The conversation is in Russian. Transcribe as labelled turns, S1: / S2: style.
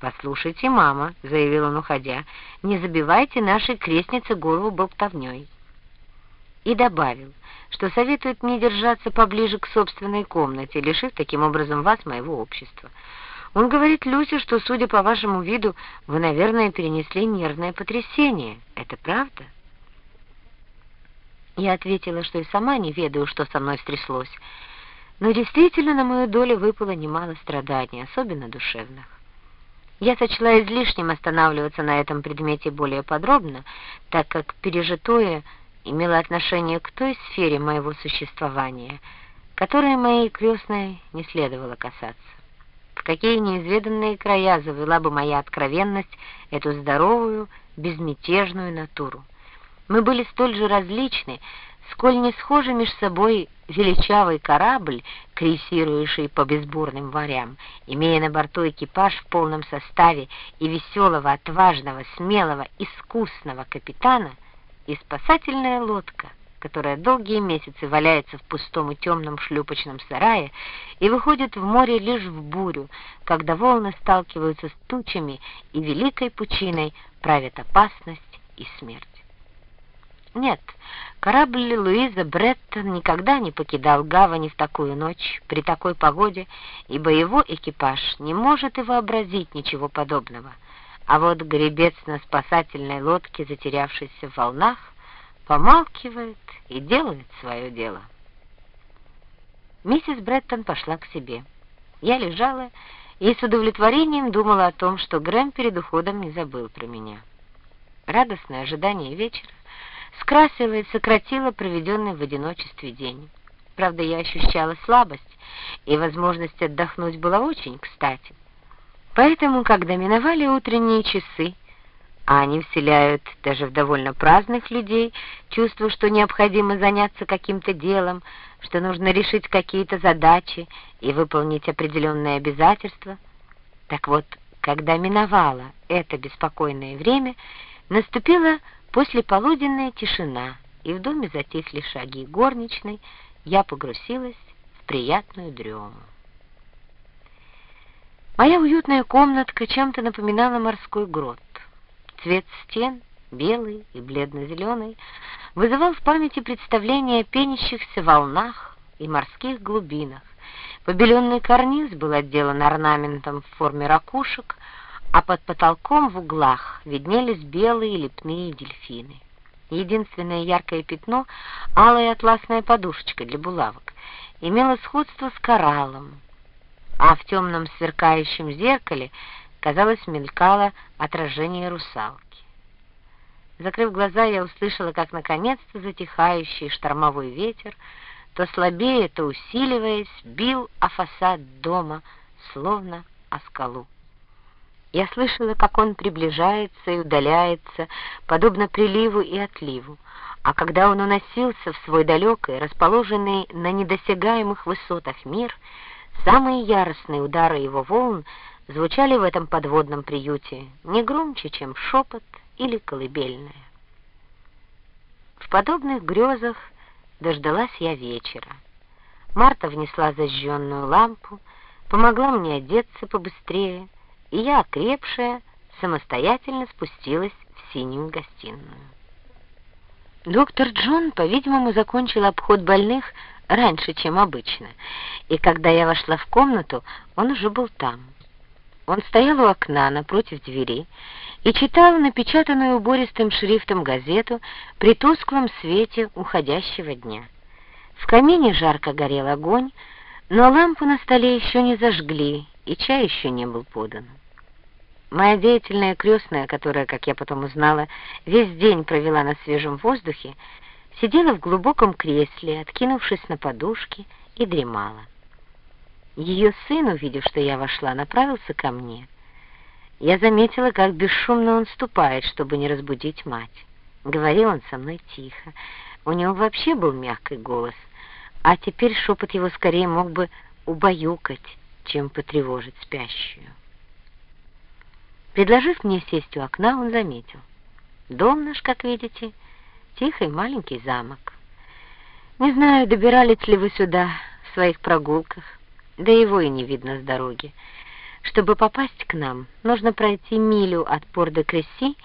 S1: «Послушайте, мама», — заявил он, уходя, — «не забивайте нашей крестнице голову болтовней». И добавил, что советует мне держаться поближе к собственной комнате, лишив таким образом вас моего общества. Он говорит Люсе, что, судя по вашему виду, вы, наверное, перенесли нервное потрясение. Это правда?» Я ответила, что и сама не ведаю, что со мной стряслось, но действительно на мою долю выпало немало страданий, особенно душевных. Я сочла излишним останавливаться на этом предмете более подробно, так как пережитое имело отношение к той сфере моего существования, которой моей крестной не следовало касаться. В какие неизведанные края завела бы моя откровенность эту здоровую, безмятежную натуру. Мы были столь же различны, сколь не схожи между собой величавый корабль, крейсирующий по безбурным морям, имея на борту экипаж в полном составе и веселого, отважного, смелого, искусного капитана, и спасательная лодка, которая долгие месяцы валяется в пустом и темном шлюпочном сарае и выходит в море лишь в бурю, когда волны сталкиваются с тучами и великой пучиной правят опасность и смерть. Нет, корабль Луиза Бреттон никогда не покидал гавани в такую ночь, при такой погоде, ибо его экипаж не может и вообразить ничего подобного. А вот гребец на спасательной лодке, затерявшийся в волнах, помалкивает и делает свое дело. Миссис Бреттон пошла к себе. Я лежала и с удовлетворением думала о том, что Грэм перед уходом не забыл про меня. Радостное ожидание вечера скрасила и сократила проведенный в одиночестве день. Правда, я ощущала слабость, и возможность отдохнуть была очень кстати. Поэтому, когда миновали утренние часы, а они вселяют даже в довольно праздных людей чувство, что необходимо заняться каким-то делом, что нужно решить какие-то задачи и выполнить определенные обязательства. Так вот, когда миновало это беспокойное время, наступила Послеполуденная тишина, и в доме затихли шаги горничной, я погрузилась в приятную дрему. Моя уютная комнатка чем-то напоминала морской грот. Цвет стен, белый и бледно-зеленый, вызывал в памяти представление о пенящихся волнах и морских глубинах. Побеленный карниз был отделан орнаментом в форме ракушек, а под потолком в углах виднелись белые лепные дельфины. Единственное яркое пятно — алая атласная подушечка для булавок — имело сходство с кораллом, а в темном сверкающем зеркале, казалось, мелькало отражение русалки. Закрыв глаза, я услышала, как наконец-то затихающий штормовой ветер, то слабее, то усиливаясь, бил о фасад дома, словно о скалу. Я слышала, как он приближается и удаляется, подобно приливу и отливу, а когда он уносился в свой далекий, расположенный на недосягаемых высотах мир, самые яростные удары его волн звучали в этом подводном приюте не громче, чем шепот или колыбельная. В подобных грезах дождалась я вечера. Марта внесла зажженную лампу, помогла мне одеться побыстрее, и я, окрепшая, самостоятельно спустилась в синюю гостиную. Доктор Джон, по-видимому, закончил обход больных раньше, чем обычно, и когда я вошла в комнату, он уже был там. Он стоял у окна напротив двери и читал напечатанную убористым шрифтом газету при тусклом свете уходящего дня. В камине жарко горел огонь, но лампу на столе еще не зажгли, и чай еще не был подан. Моя деятельная крестная, которая, как я потом узнала, весь день провела на свежем воздухе, сидела в глубоком кресле, откинувшись на подушке, и дремала. Ее сын, увидев, что я вошла, направился ко мне. Я заметила, как бесшумно он ступает, чтобы не разбудить мать. Говорил он со мной тихо. У него вообще был мягкий голос, а теперь шепот его скорее мог бы убаюкать, чем потревожить спящую. Предложив мне сесть у окна, он заметил. Дом наш, как видите, тихий маленький замок. Не знаю, добирались ли вы сюда в своих прогулках, да его и не видно с дороги. Чтобы попасть к нам, нужно пройти милю от Пор-де-Кресси